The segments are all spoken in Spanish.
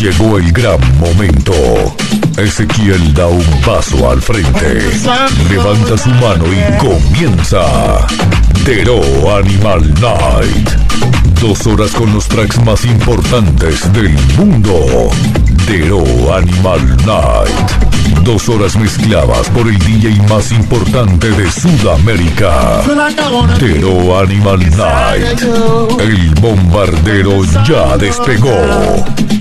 Llegó el gran momento. Ezequiel da un paso al frente. Levanta su mano y comienza. Tero Animal Night. Dos horas con los tracks más importantes del mundo. Tero Animal Night. Dos horas mezcladas por el DJ más importante de Sudamérica. Tero Animal Night. El bombardero ya despegó.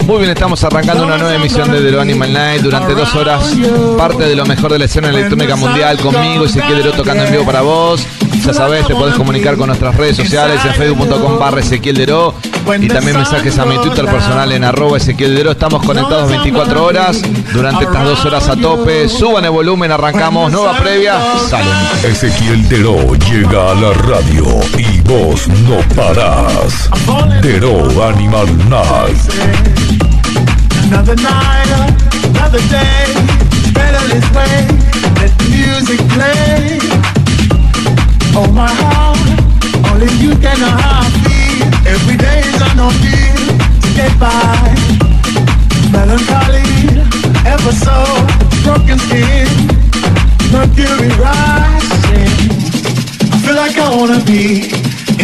Muy bien, estamos arrancando una nueva emisión de The Animal Night durante dos horas. Parte de lo mejor de la escena electrónica mundial conmigo, Ezequiel Dero tocando en vivo para vos. Ya sabés, te podés comunicar con nuestras redes sociales en facebook.com barra Ezequiel y también mensajes a mi Twitter personal en arroba Ezequiel Estamos conectados 24 horas durante estas dos horas a todos. Suban el volumen, arrancamos. Nueva previa. Salen. Ezequiel Teró llega a la radio y vos no parás. Teró Animal Night. Another day Better this way Let the music play Oh my heart, only you can have me Every day is an ordeal to get by. melancholy, ever so broken skin, mercury rising. I feel like I wanna be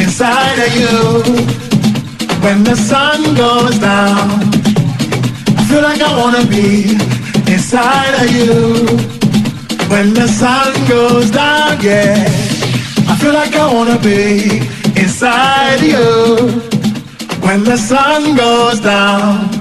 inside of you when the sun goes down. I feel like I wanna be inside of you when the sun goes down. Yeah, I feel like I wanna be inside of you when the sun goes down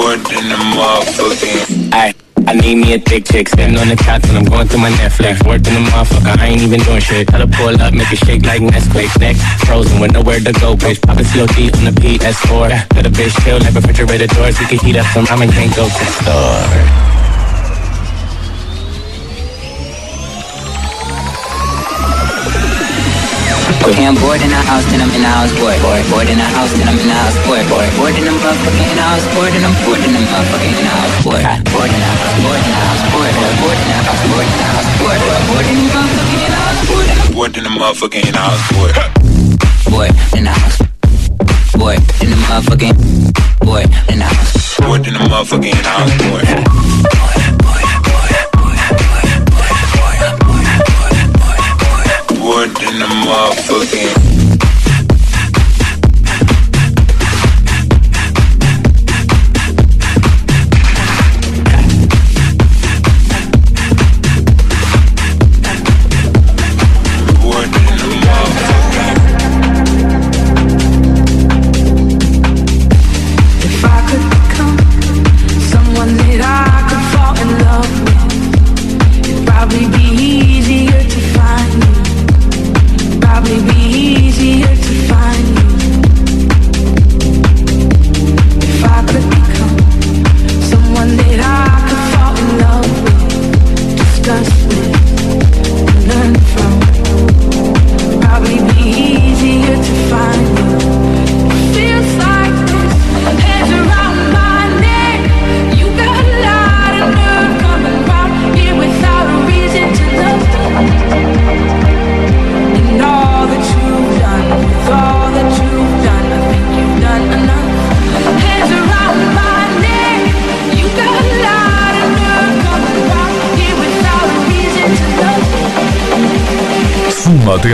wood in the motherfucking. I, I need me a thick chick, sitting on the couch and I'm going through my Netflix. Working the motherfucker, I ain't even doing shit. Gotta pull up, make it shake like Nesquik. Neck frozen with nowhere to go, bitch. Pop a COD on the PS4. Let a bitch chill like refrigerator doors. We can heat up some ramen, can't go to the store. boy. I'm bored in a house and I'm in a house boy. Boy, bored in a house and I'm in a house boy. Boy, bored in a motherfucking house. Bored and I'm bored in a motherfucking house boy. Bored in a house, bored in a house boy. bored in a house, bored in a house Boy, bored in a motherfucking house boy. Bored in a motherfucking house boy. Boy in a house. Boy in a motherfucking. Boy in a house. Bored in a motherfucking house boy. in the motherfucking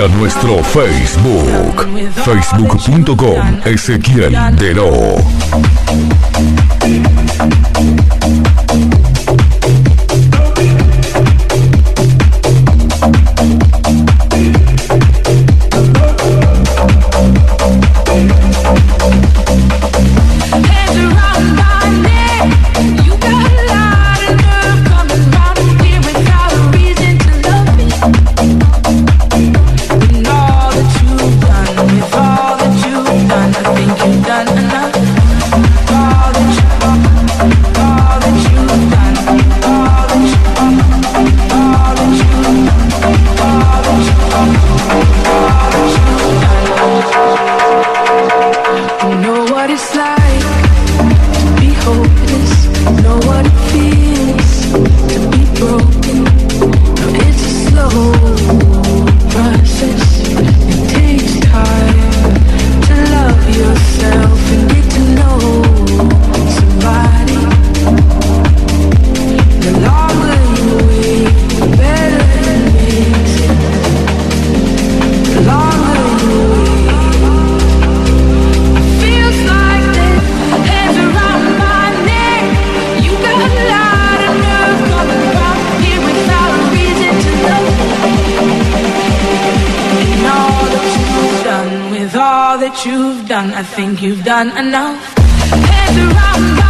nuestro Facebook, facebook.com Ezequiel Lo all that you've done, I think you've done enough. Heads around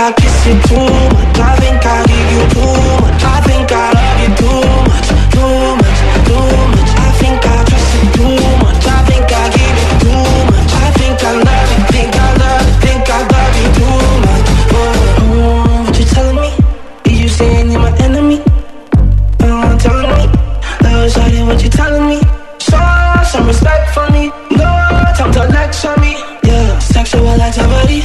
I kiss you too much. I think I give you too much. I think I love you too much, too much, too much. I think I trust you too much. I think I give you too much. I think I love you, think I love, you, think I love you too much. Oh, mm, what you telling me? Is you saying you're my enemy? Oh, telling me, love, oh, shawty, what you telling me? Show some respect for me. No time to lecture me. Yeah, sexual activity.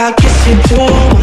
I kiss you too.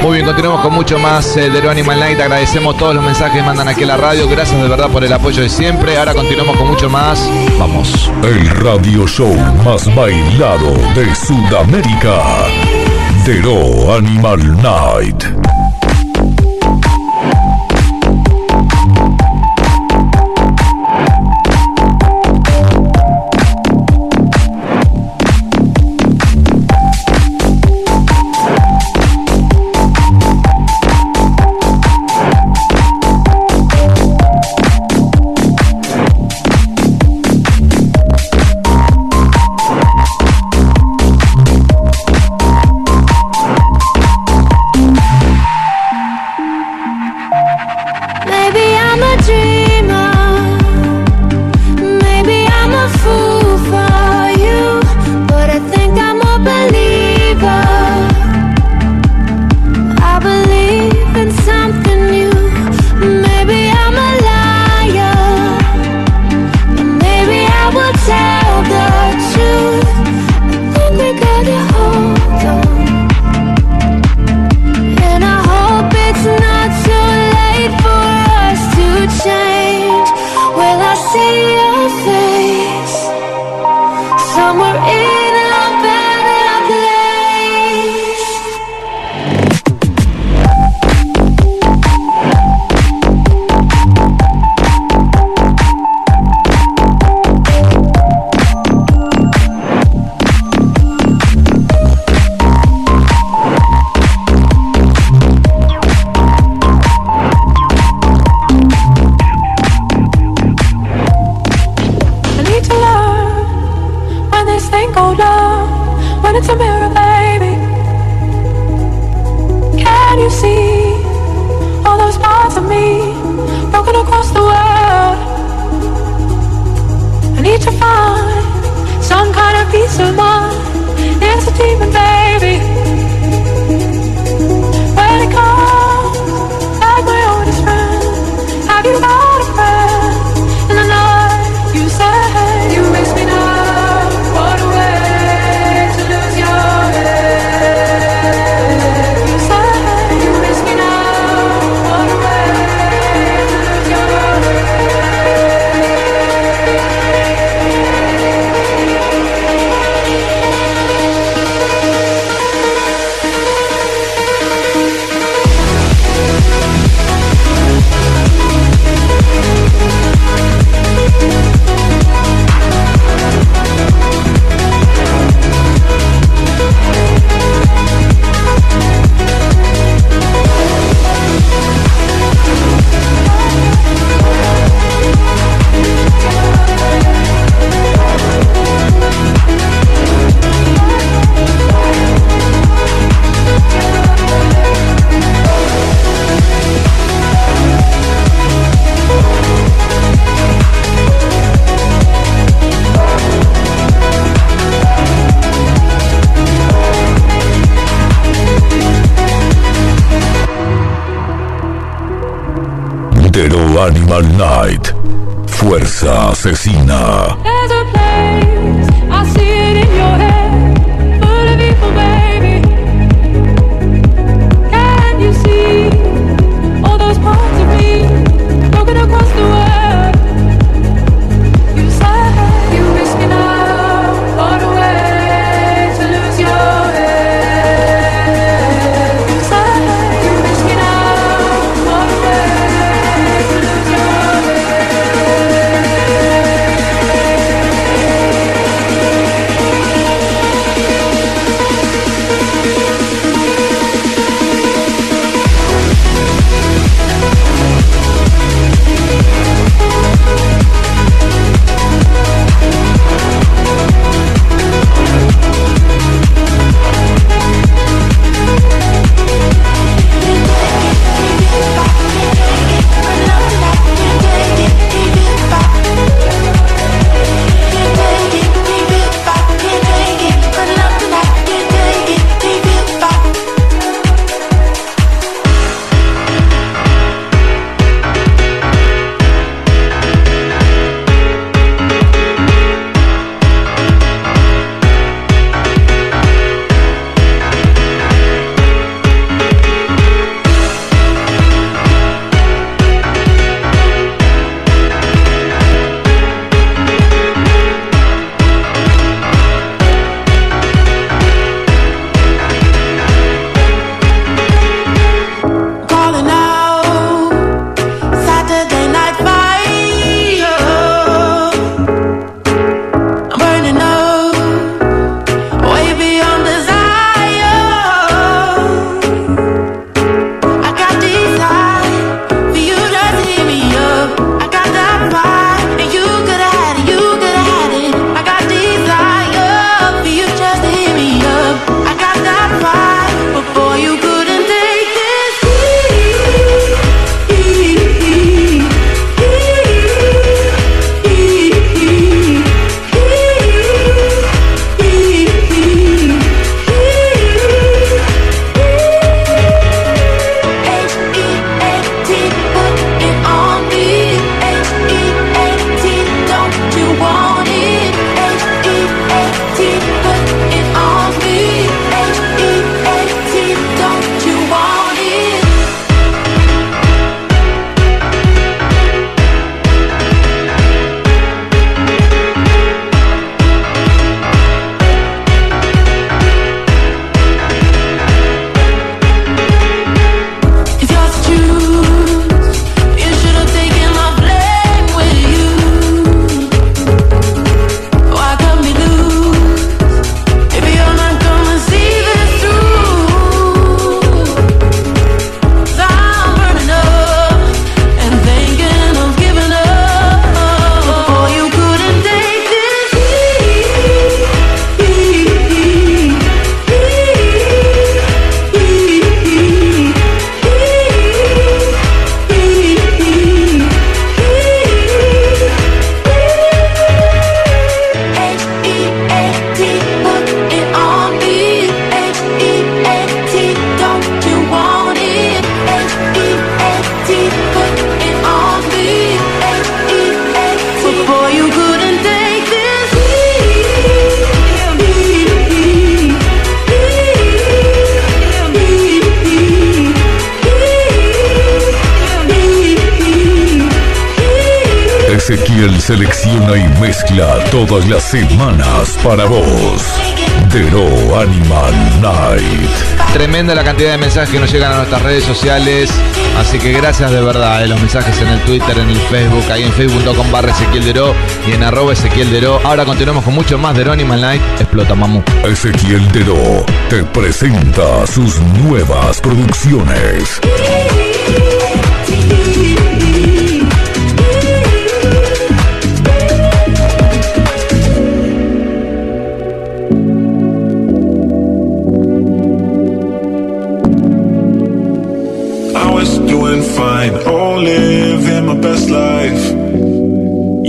Muy bien, continuamos con mucho más eh, de Animal Night. Agradecemos todos los mensajes que mandan aquí a la radio. Gracias de verdad por el apoyo de siempre. Ahora continuamos con mucho más. Vamos. El radio show más bailado de Sudamérica. Dero Animal Night. todas las semanas para vos. Dero Animal Night. Tremenda la cantidad de mensajes que nos llegan a nuestras redes sociales. Así que gracias de verdad. de eh, los mensajes en el Twitter, en el Facebook, ahí en facebook.com barra Ezequiel y en arroba Ezequiel Dero. Ahora continuamos con mucho más Deró Animal Night. Explota, mamu. Ezequiel Deró te presenta sus nuevas producciones.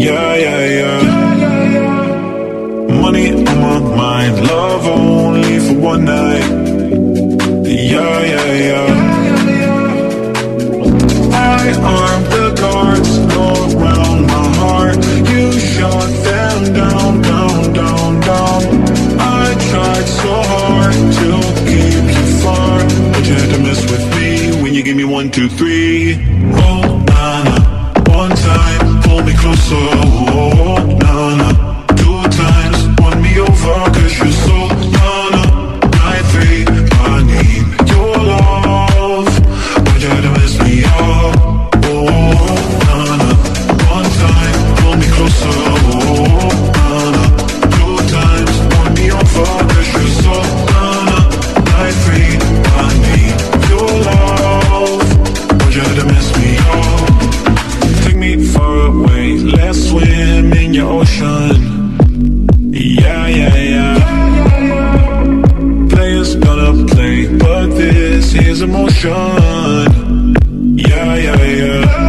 Yeah, yeah, yeah. Money on my mind, love only for one night. Yeah, yeah, yeah. I armed the guards, around my heart. You shot them down, down, down, down. I tried so hard to keep you far, but you had to mess with me when you gave me one, two, three. Roll so done. Yeah, yeah, yeah.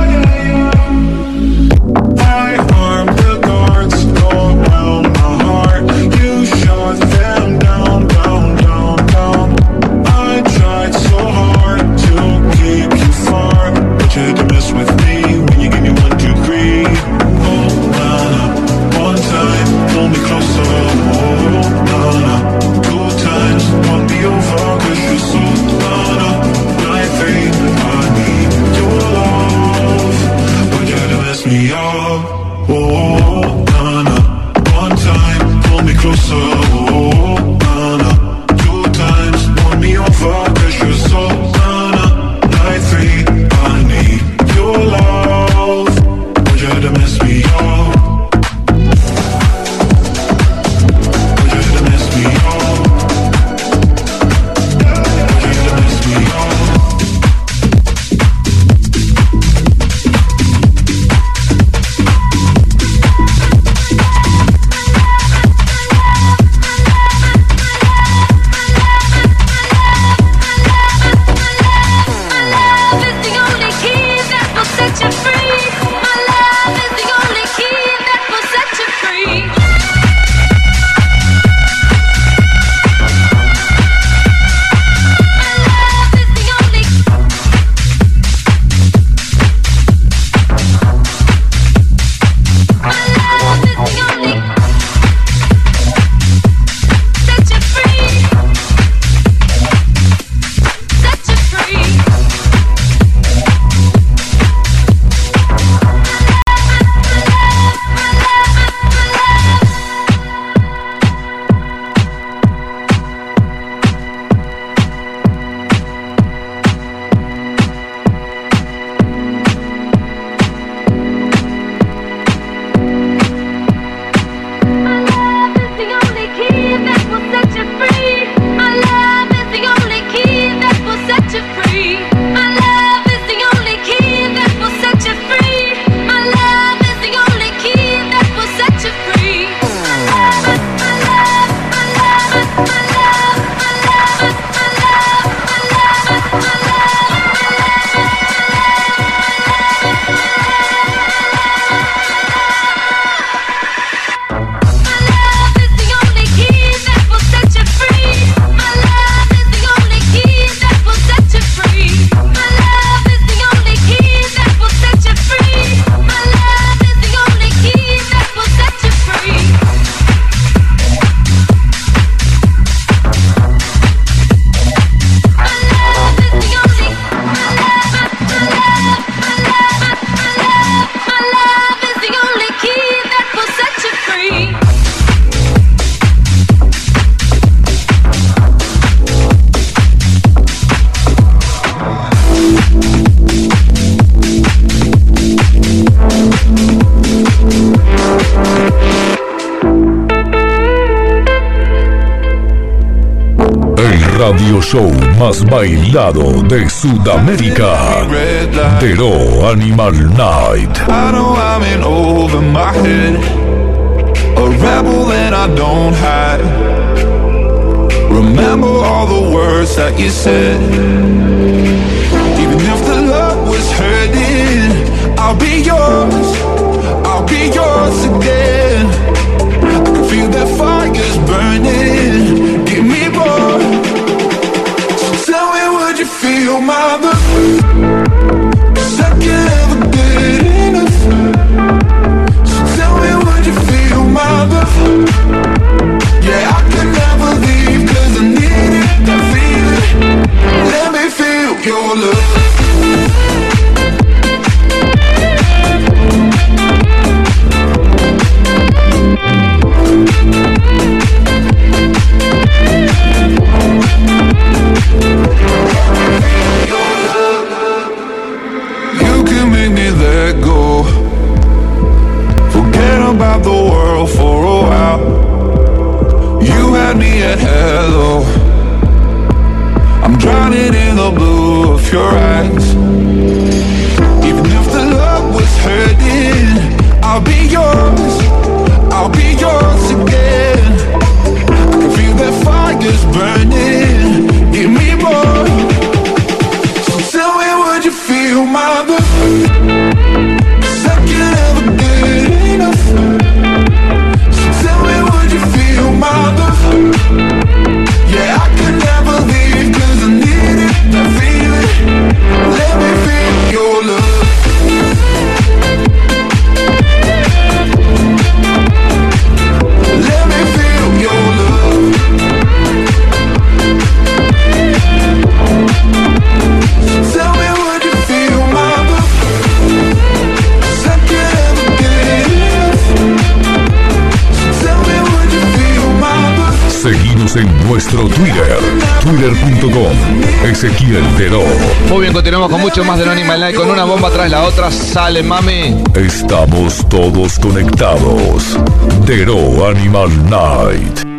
show más bailado de Sudamérica. Pero Animal Night. I know I'm in over my head. A rebel that I don't hide. Remember all the words that you said. Even if the love was hurting, I'll be yours. I'll be yours again. me at hello I'm drowning in the blue of your eyes Even if the love was hurting I'll be yours en nuestro Twitter, twitter.com, Ezequiel Dero. Muy bien, continuamos con mucho más de Animal Night Con una bomba tras la otra sale, mami. Estamos todos conectados. Dero Animal Night.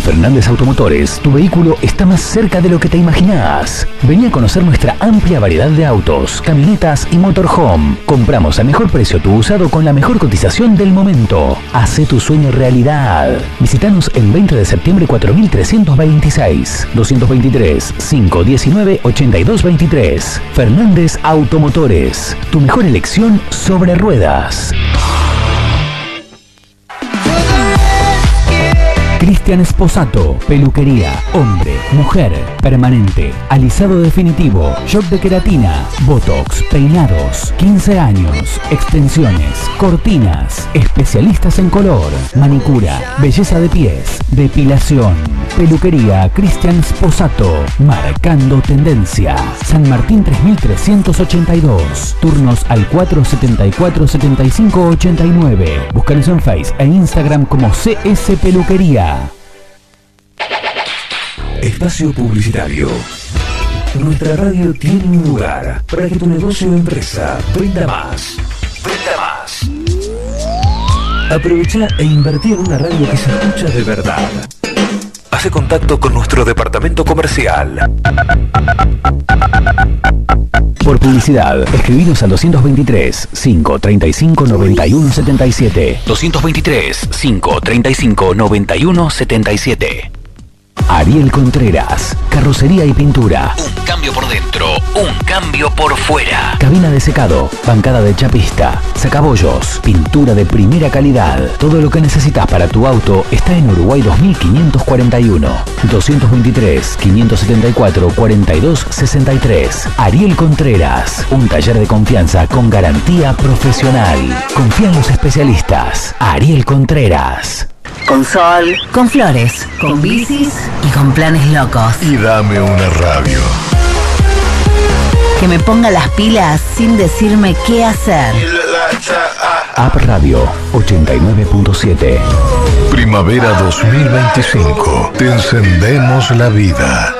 Fernández Automotores, tu vehículo está más cerca de lo que te imaginás. Vení a conocer nuestra amplia variedad de autos, camionetas y motorhome. Compramos a mejor precio tu usado con la mejor cotización del momento. Hace tu sueño realidad. Visítanos en 20 de septiembre 4326, 223 519 8223. Fernández Automotores, tu mejor elección sobre ruedas. Cristian Esposato, peluquería, hombre, mujer, permanente, alisado definitivo, shock de queratina, botox, peinados, 15 años, extensiones, cortinas, especialistas en color, manicura, belleza de pies, depilación, peluquería Cristian Esposato, marcando tendencia. San Martín 3382, turnos al 474-7589. Búscanos en Face e Instagram como CS Peluquería. Espacio publicitario. Nuestra radio tiene un lugar para que tu negocio o empresa venda más. Venda más. Aprovecha e invertir en una radio que se escucha de verdad. Hace contacto con nuestro departamento comercial. Por publicidad, escribinos al 223 535 9177 223 535 9177 Ariel Contreras, carrocería y pintura. Un cambio por dentro, un cambio por fuera. Cabina de secado, bancada de chapista, sacabollos, pintura de primera calidad. Todo lo que necesitas para tu auto está en Uruguay 2541, 223, 574, 63. Ariel Contreras, un taller de confianza con garantía profesional. Confía en los especialistas. Ariel Contreras. Con sol, con flores, con, bicis y con planes locos. Y dame una radio. Que me ponga las pilas sin decirme qué hacer. App Radio 89.7. Primavera 2025. Te encendemos la vida.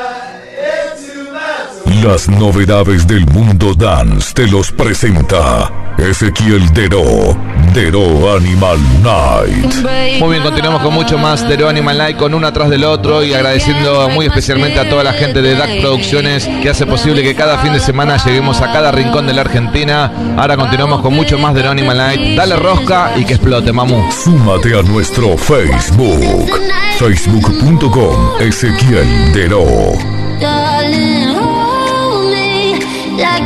Las novedades del mundo dance te los presenta Ezequiel Dero, Dero Animal Night. Muy bien, continuamos con mucho más Dero Animal Night, con uno atrás del otro y agradeciendo muy especialmente a toda la gente de DAC Producciones que hace posible que cada fin de semana lleguemos a cada rincón de la Argentina. Ahora continuamos con mucho más Dero Animal Night. Dale rosca y que explote, mamu. Súmate a nuestro Facebook, facebook.com Ezequiel Dero.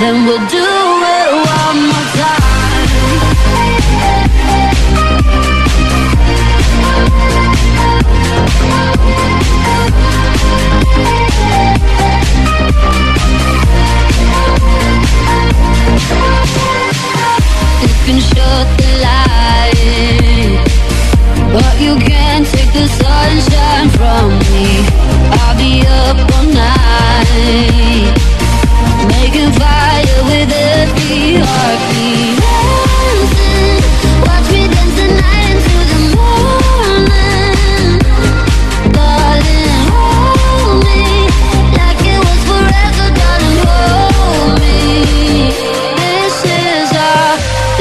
then we'll do it one more time. You can shut the light, but you can't take the sunshine from me. I'll be up all night making fire with every heartbeat. Dancing, watch me dance the night into the morning. Darling, hold me like it was forever. Darling, hold me. This is our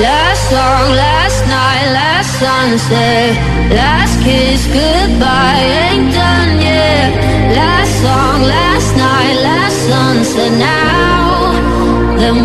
last song, last night, last sunset, last kiss, goodbye. Ain't done yet. Last song, last night, last sunset now.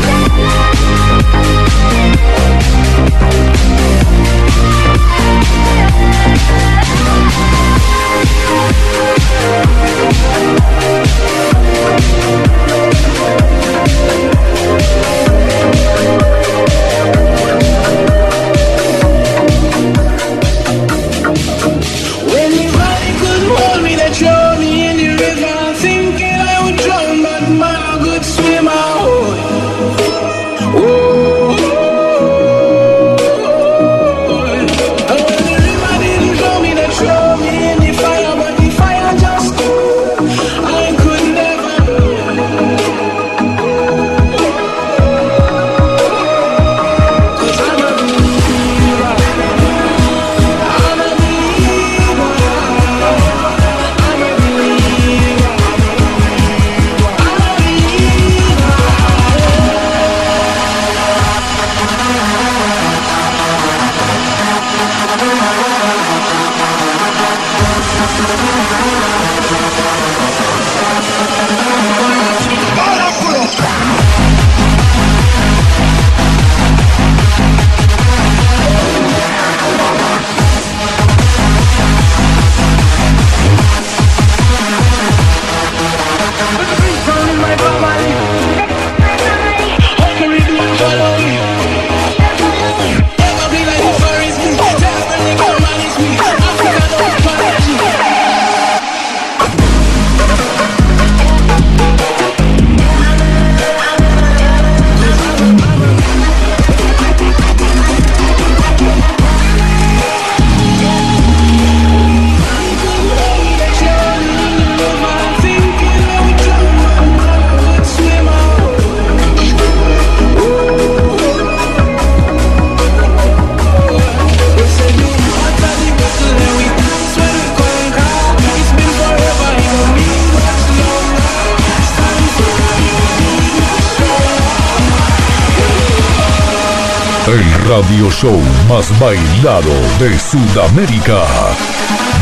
Yeah. show más bailado de Sudamérica.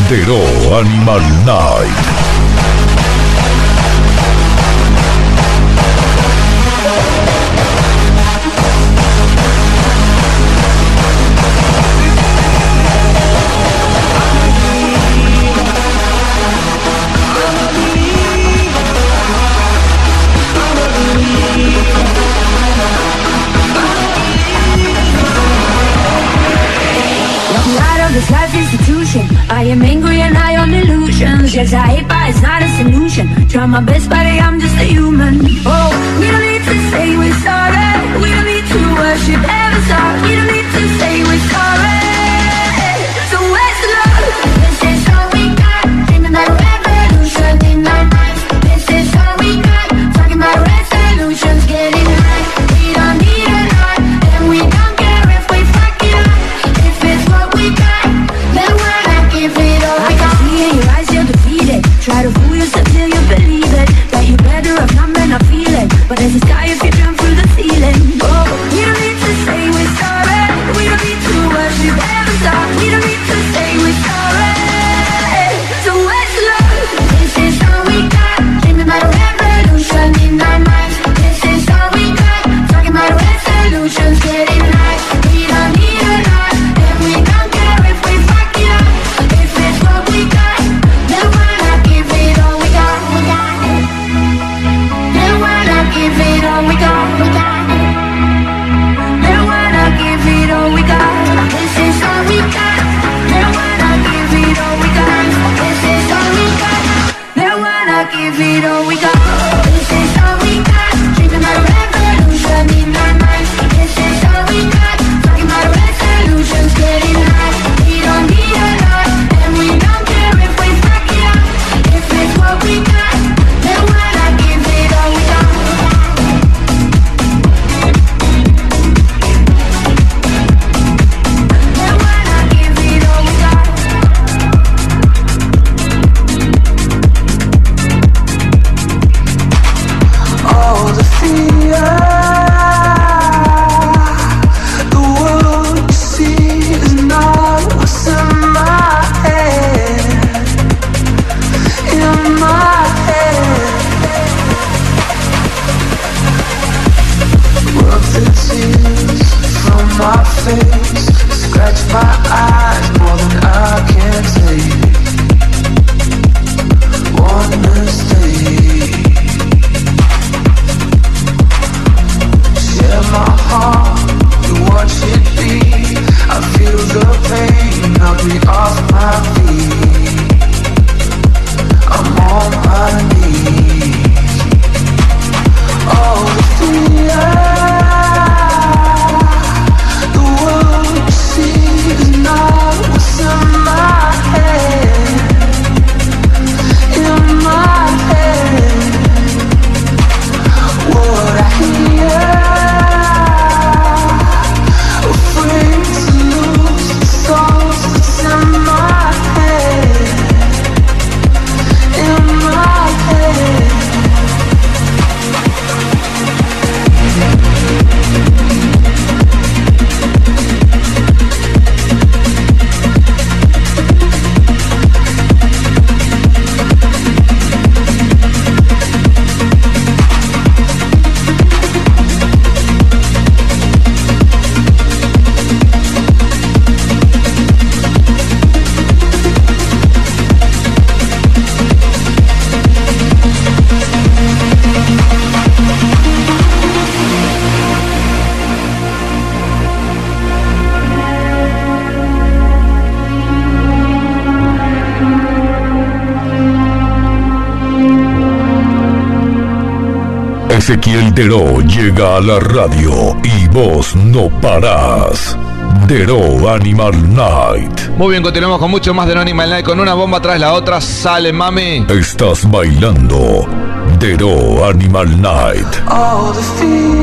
Dero Animal Night. not my best buddy, I'm just a human. Oh, we don't need to say we're sorry. We don't need to worship Aquí el Dero llega a la radio y vos no parás. Dero Animal Night. Muy bien, continuamos con mucho más de Animal Night. Con una bomba tras la otra, sale mami. Estás bailando. Dero Animal Night. All the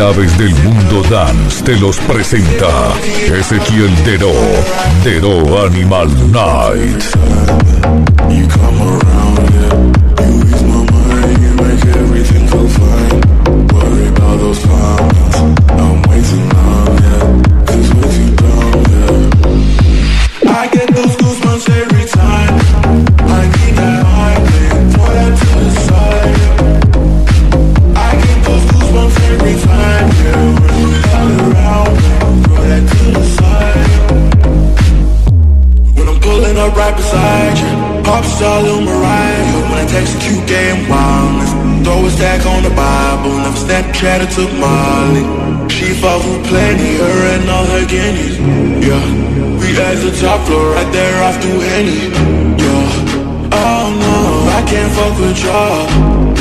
aves del mundo dance te los presenta Ezequiel Dero, Dero Animal Night. up right beside you Pop star Lil Mariah When I text cute game wildness Throw a stack on the Bible Never Snapchat or took Molly She fought for plenty Her and all her guineas Yeah We at the top floor Right there off to Henny Yeah Oh no I can't fuck with y'all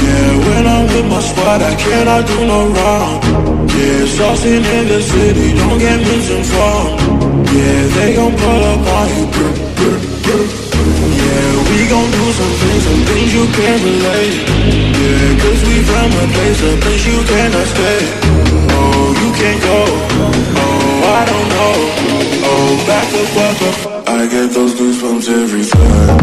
Yeah When I'm with my squad I cannot do no wrong Yeah Saucing in the city Don't get misinformed Yeah They gon' pull up on you, girl yeah, we gon' do some things, some things you can't relate Yeah, cause we from a place, a place you cannot stay Oh, you can't go Oh, I don't know Oh, back the fuck up I get those goosebumps every time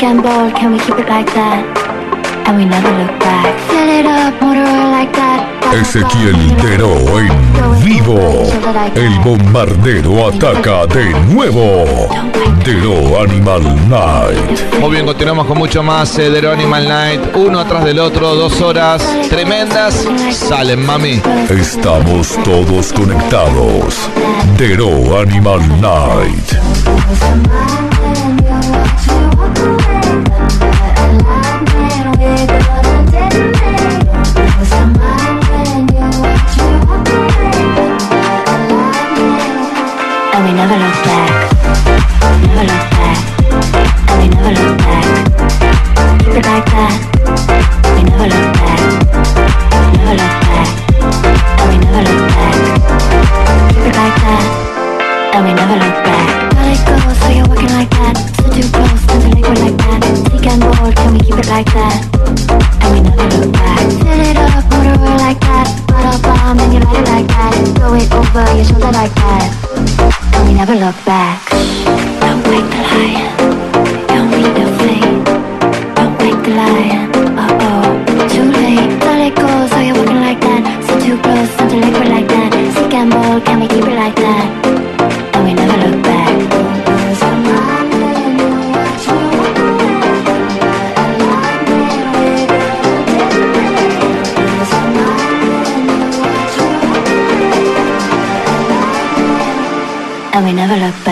can we Ezequiel Deró en vivo. El bombardero ataca de nuevo. Deró Animal Night. Muy bien, continuamos con mucho más de eh, Animal Night. Uno atrás del otro, dos horas tremendas. Salen, mami. Estamos todos conectados. Deró Animal Night. never look back. Never look back. And we never look back. Keep it like that. We never look back. Never look back. And we never look back. Keep it like that. And we never look back. so you're walking like that. So too close, like that. and can we keep it like that? And we never look back. Fill it up, like that. Bottle bomb, you light it like that. Throw it over your shoulder like that we never look back. Don't wake the lion, don't the flame. Don't wake the lion, oh, too late. so you're walking like that, so too close. I never look back.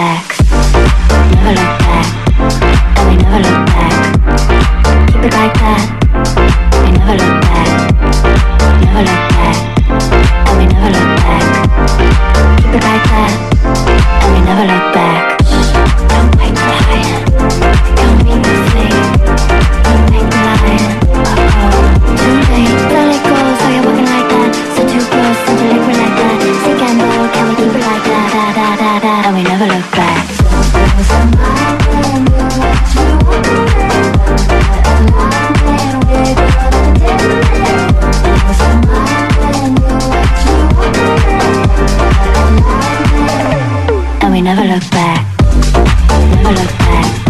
never look back. Never look back.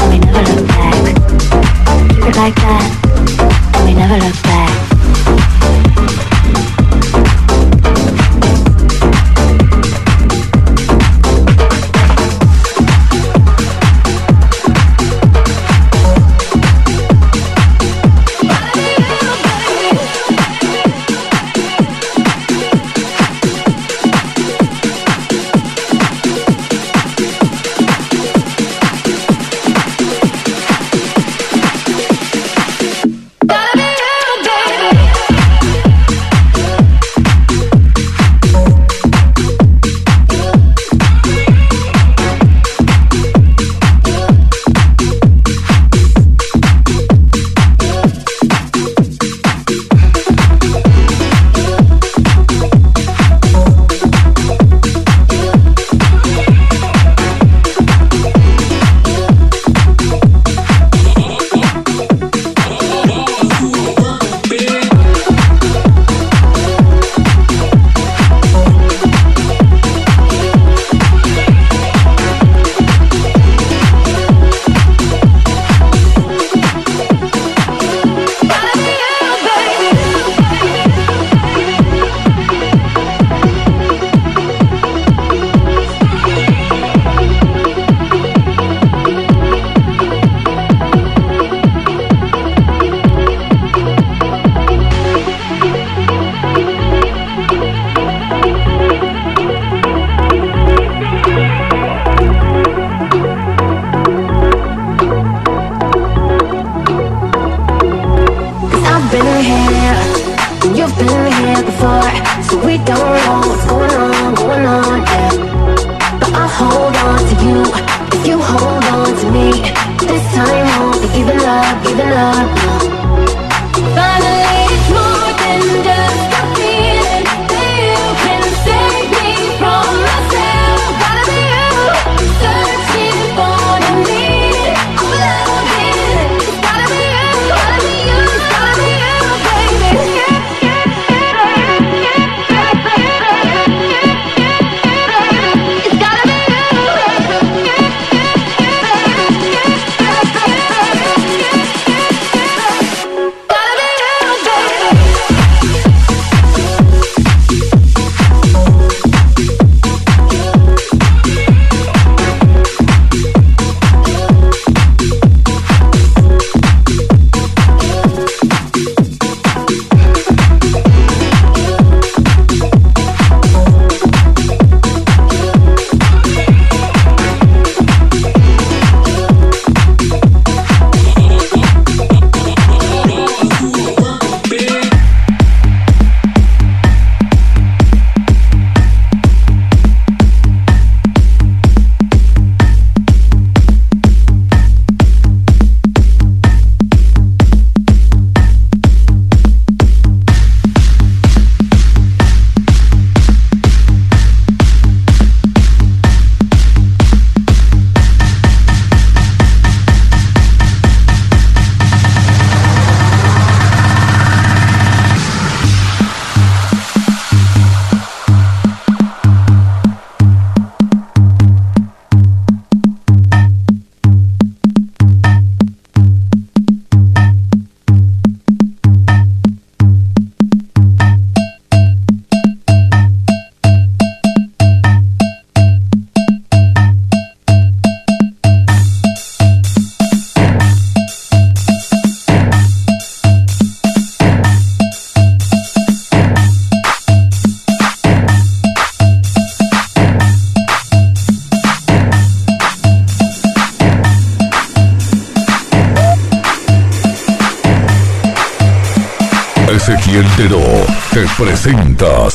And we never look back. Keep it like that. And we never look back.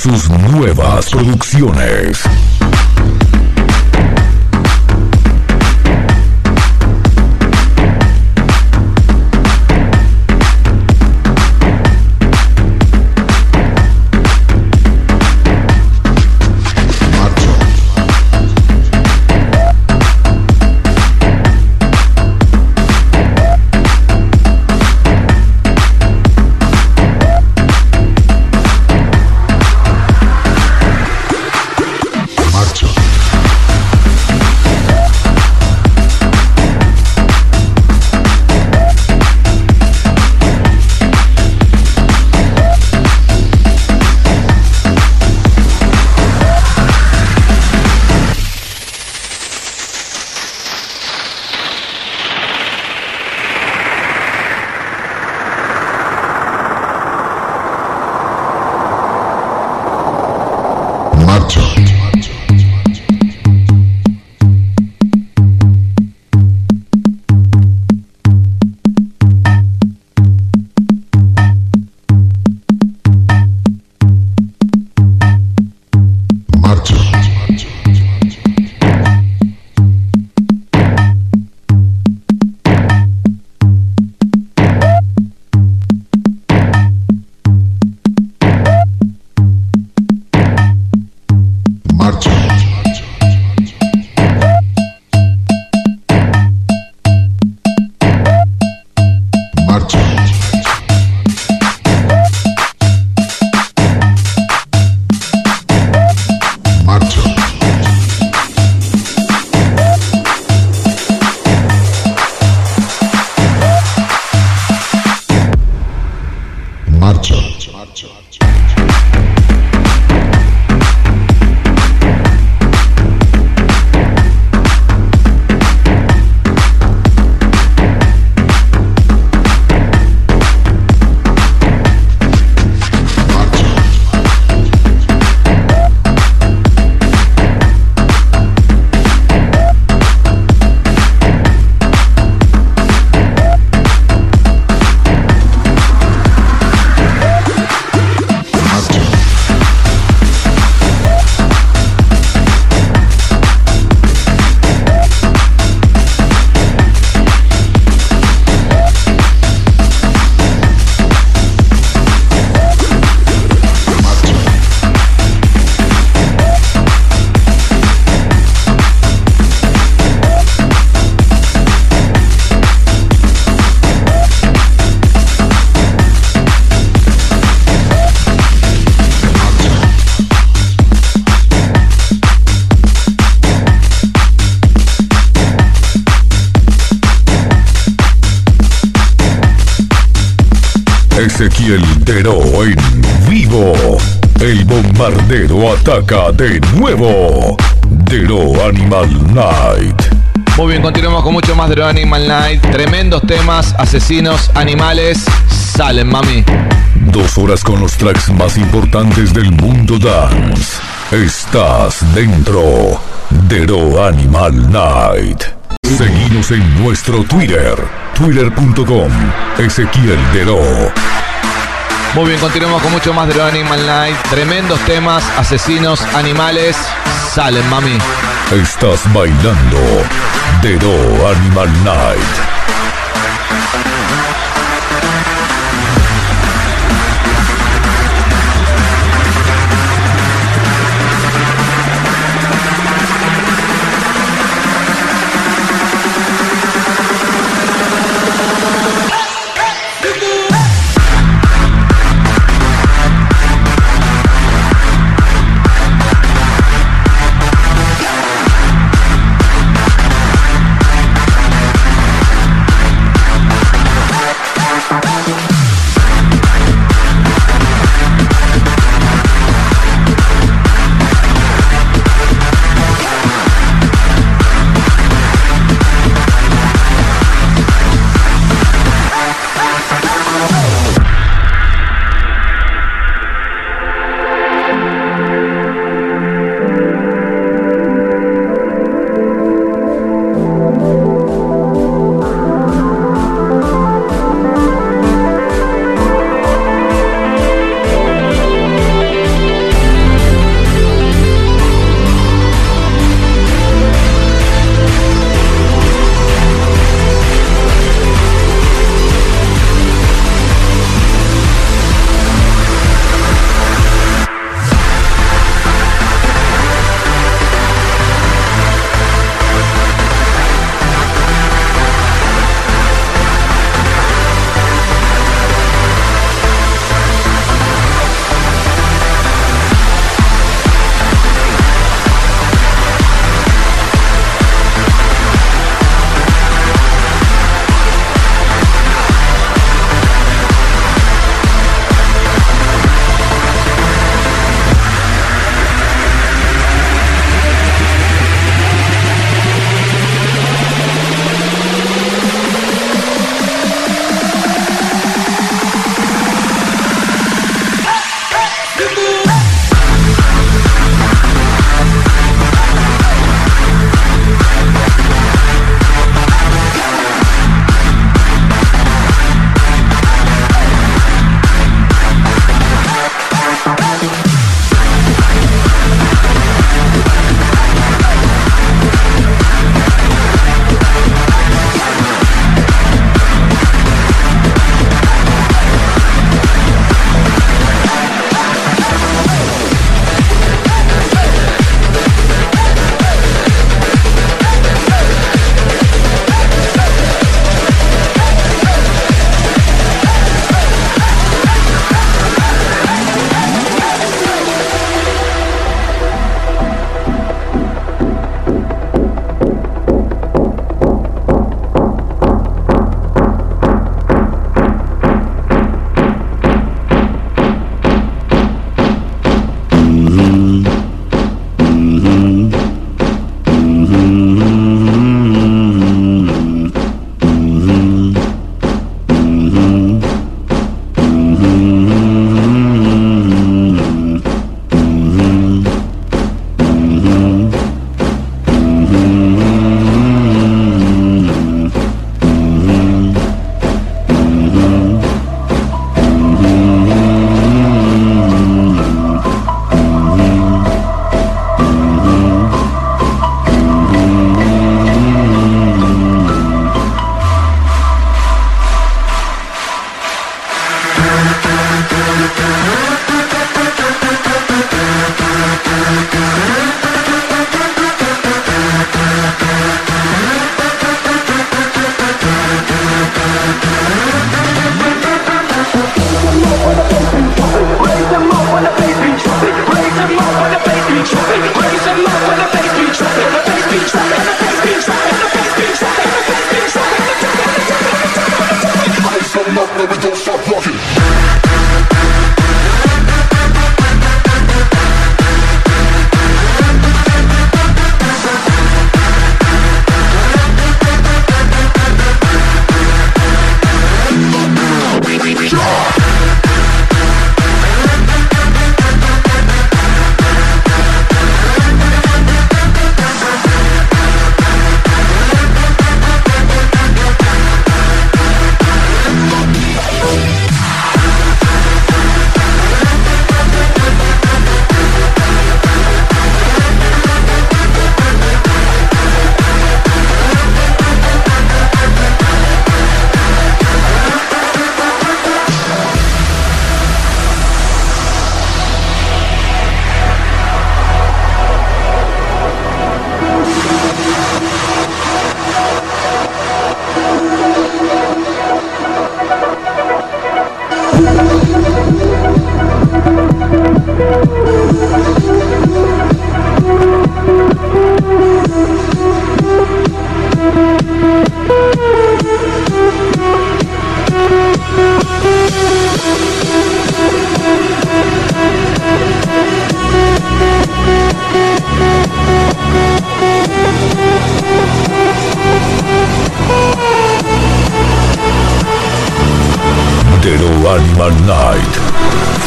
sus nuevas producciones. Dero ataca de nuevo. Dero Animal Night. Muy bien, continuamos con mucho más de Dero Animal Night. Tremendos temas, asesinos, animales. Salen, mami. Dos horas con los tracks más importantes del mundo dance. Estás dentro de Dero Animal Night. Seguimos en nuestro Twitter, twitter.com, Ezequiel Dero. Muy bien, continuamos con mucho más de lo Animal Night. Tremendos temas, asesinos, animales. Salen, mami. Estás bailando. de Do Animal Night.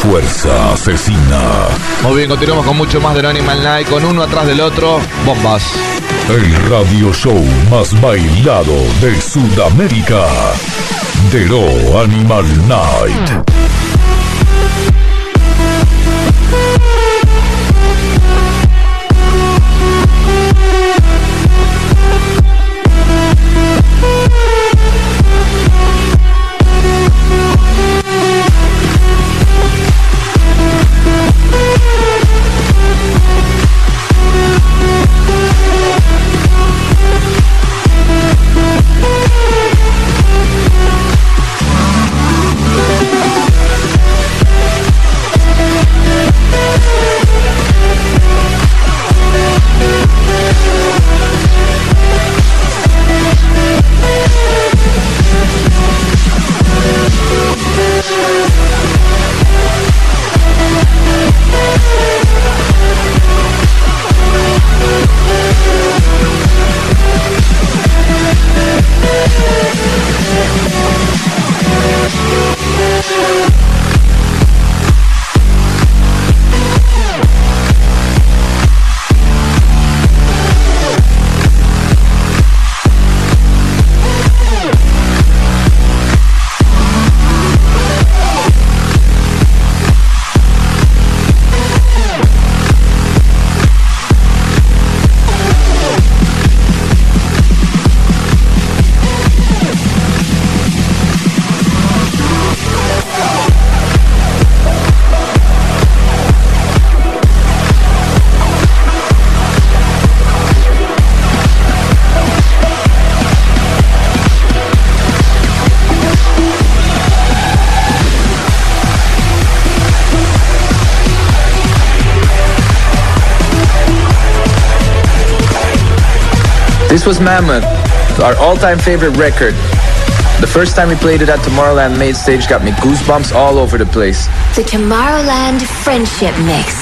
fuerza asesina. Muy bien, continuamos con mucho más de del Animal Night, con uno atrás del otro, bombas. El radio show más bailado de Sudamérica. lo Animal Night. was Mammoth, our all-time favorite record. The first time we played it at Tomorrowland main stage got me goosebumps all over the place. The Tomorrowland Friendship Mix.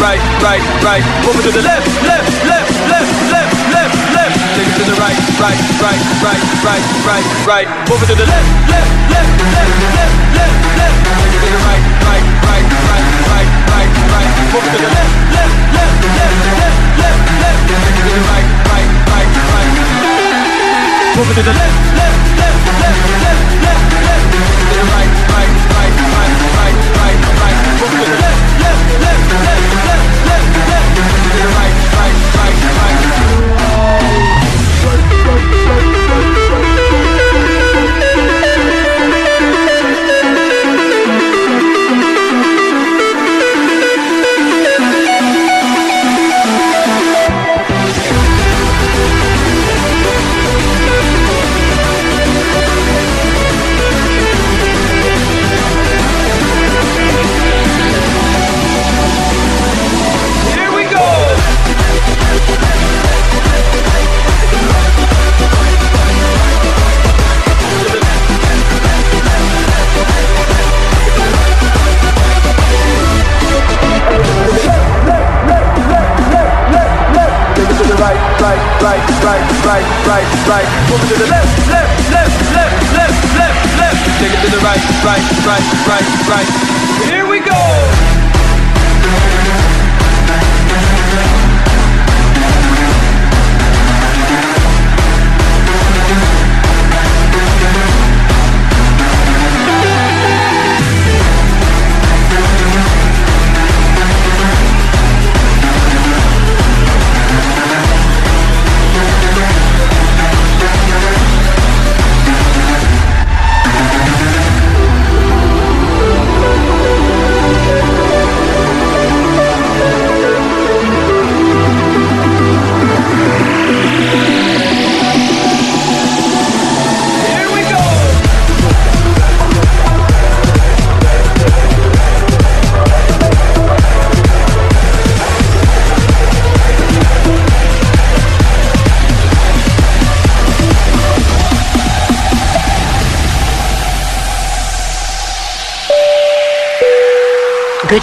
right, right, right. Moving to the left, left, left, left, left, left, left. Take it to the right, right, right, right, right, right, right. Moving to the left, left, left, left, left, left, left. Take it to the right, right, right, right, right, right, right. Moving to the left, left, left, left, left, left, left. Take it to the right, right, right, right. Moving to the left, left, left, left, left. right, right. Move it to the left, left, left, left, left, left, left. Take it to the right, right, right, right, right. Here we go.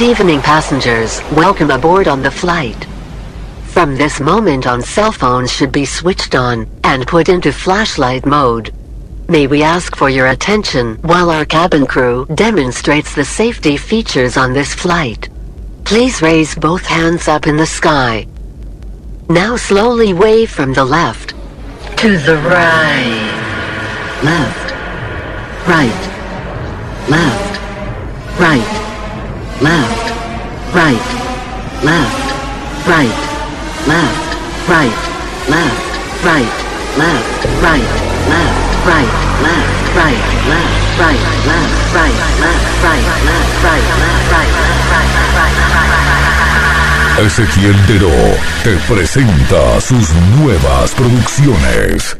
evening passengers, welcome aboard on the flight. From this moment on cell phones should be switched on and put into flashlight mode. May we ask for your attention while our cabin crew demonstrates the safety features on this flight. Please raise both hands up in the sky. Now slowly wave from the left to the right, left, right, left, right. left, right, left, right, left, right, left, right, left, right, left, right, left, right, left, right, left, right, left, right, left, right, left, right, left, right, right, right. te presenta sus nuevas producciones.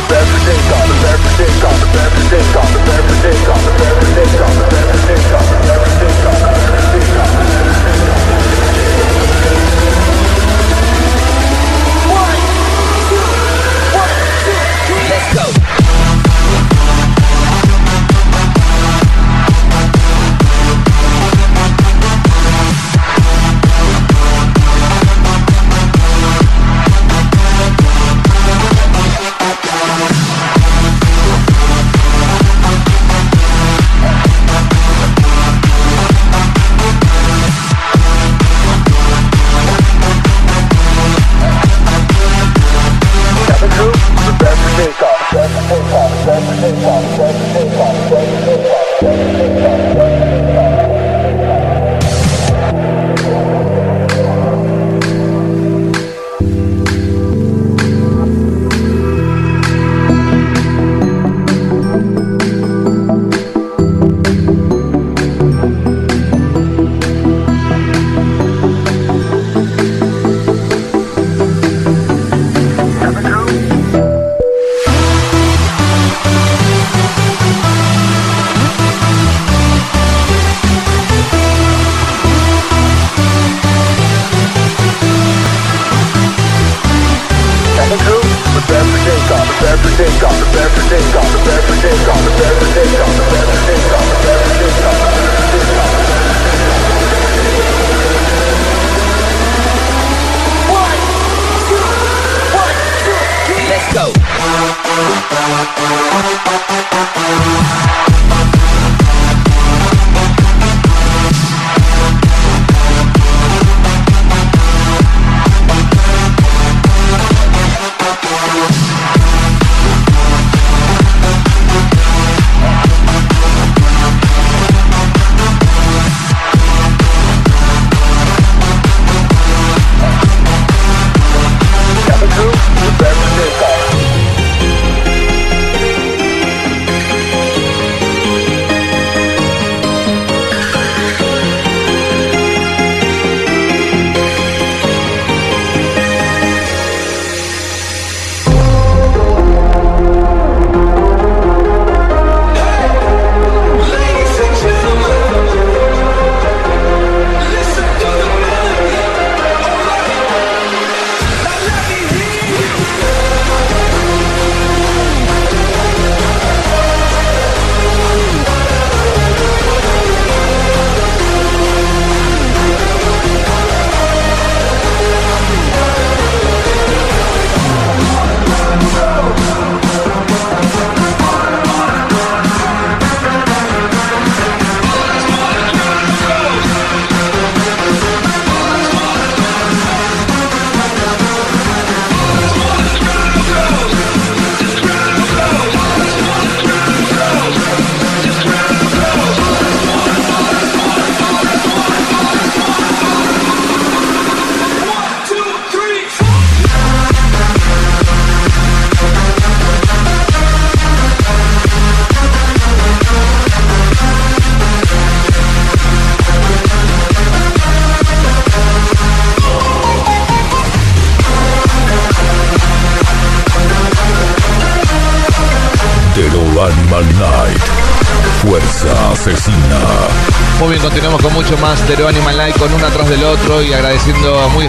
Thank you.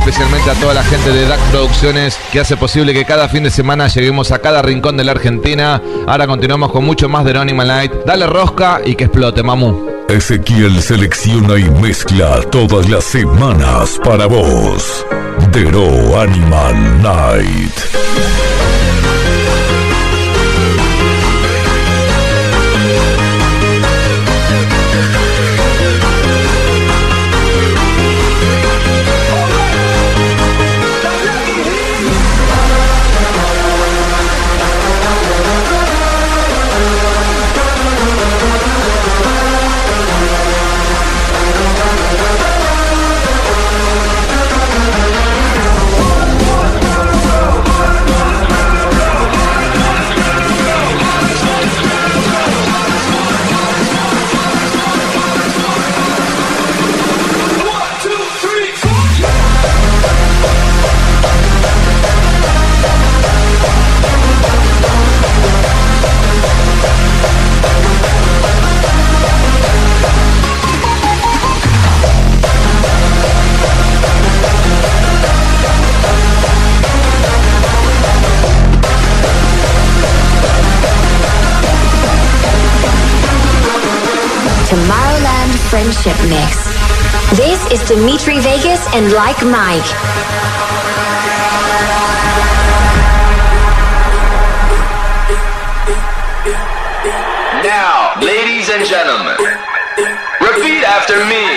especialmente a toda la gente de DAC Producciones que hace posible que cada fin de semana lleguemos a cada rincón de la Argentina. Ahora continuamos con mucho más de Animal Night. Dale rosca y que explote, mamú. Ezequiel selecciona y mezcla todas las semanas para vos. Dero Animal Night. is Dimitri Vegas and Like Mike. Now, ladies and gentlemen, repeat after me.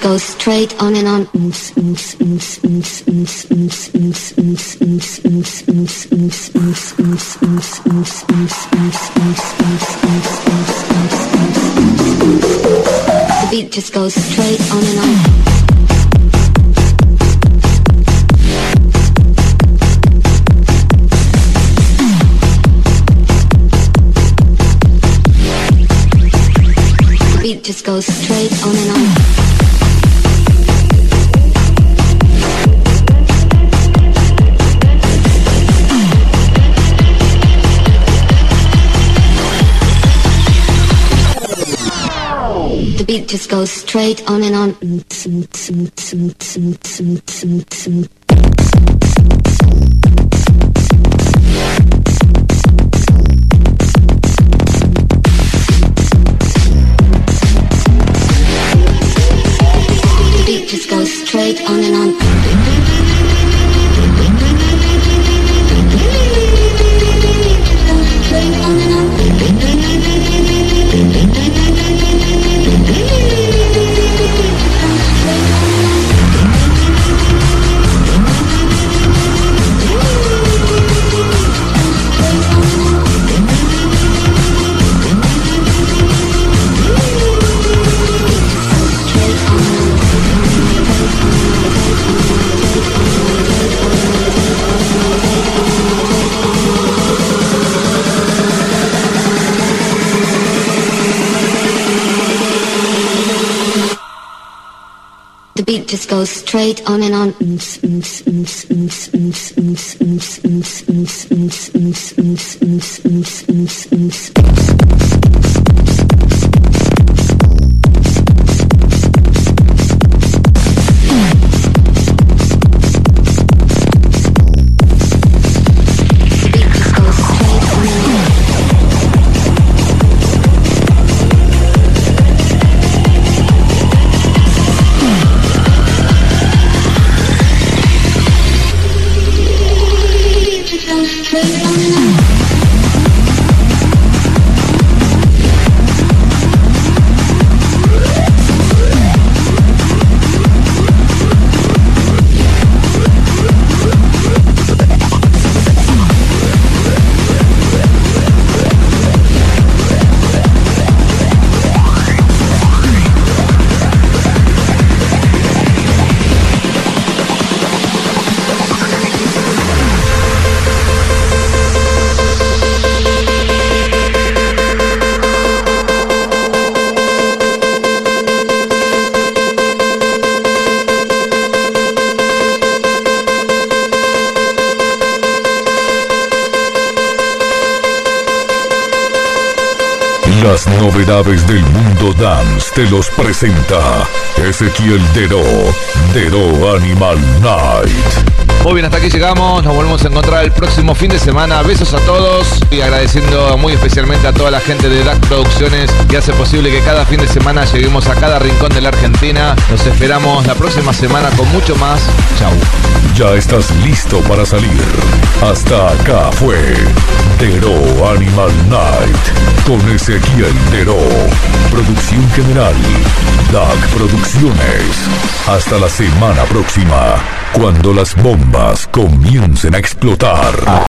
go straight on and on. goes straight on and on. just goes straight on and on. Mm-hmm. las novedades del mundo dance te los presenta Ezequiel Dero, Dero Animal Night. Muy bien, hasta aquí llegamos. Nos volvemos a encontrar el próximo fin de semana. Besos a todos y agradeciendo muy especialmente a toda la gente de DAC Producciones que hace posible que cada fin de semana lleguemos a cada rincón de la Argentina. Nos esperamos la próxima semana con mucho más. Chau. Ya estás listo para salir. Hasta acá fue Dero Animal Night con Ezequiel entero. Producción general. DAC Producciones. Hasta la semana próxima. Cuando las bombas comiencen a explotar.